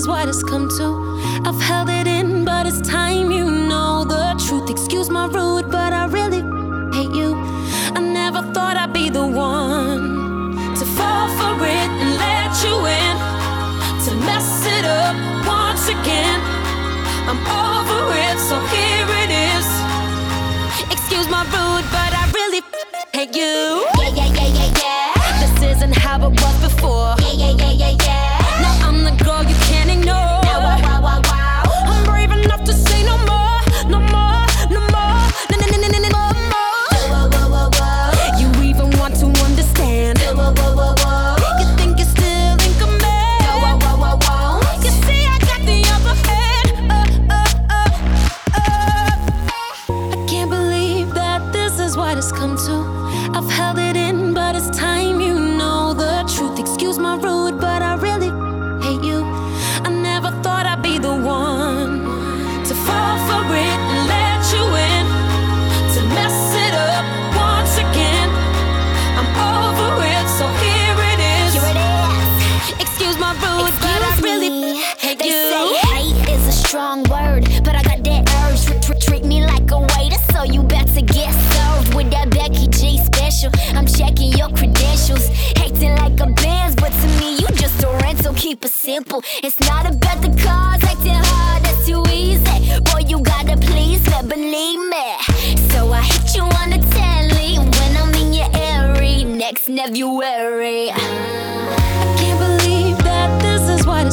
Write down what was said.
is what it's come to. I've held it in, but it's time you know the truth. Excuse my rude, but I really hate you. I never thought I'd be the one to fall for it and let you in, to mess it up once again. I'm over it, so here it is. Excuse my rude, but I really hate you. What it's come to. I've held it in, but it's time you know the truth. Excuse my rude, but I really hate you. I never thought I'd be the one to fall for it and let you in. To mess it up once again. I'm over it, so here it is. Here it is. Excuse my rude, but I really me. hate they you. say hate is a strong word, Simple. It's not about the cars, acting hard. That's too easy. Boy, you gotta please me, believe me. So I hit you on the telly when I'm in your area next February. I can't believe that this is what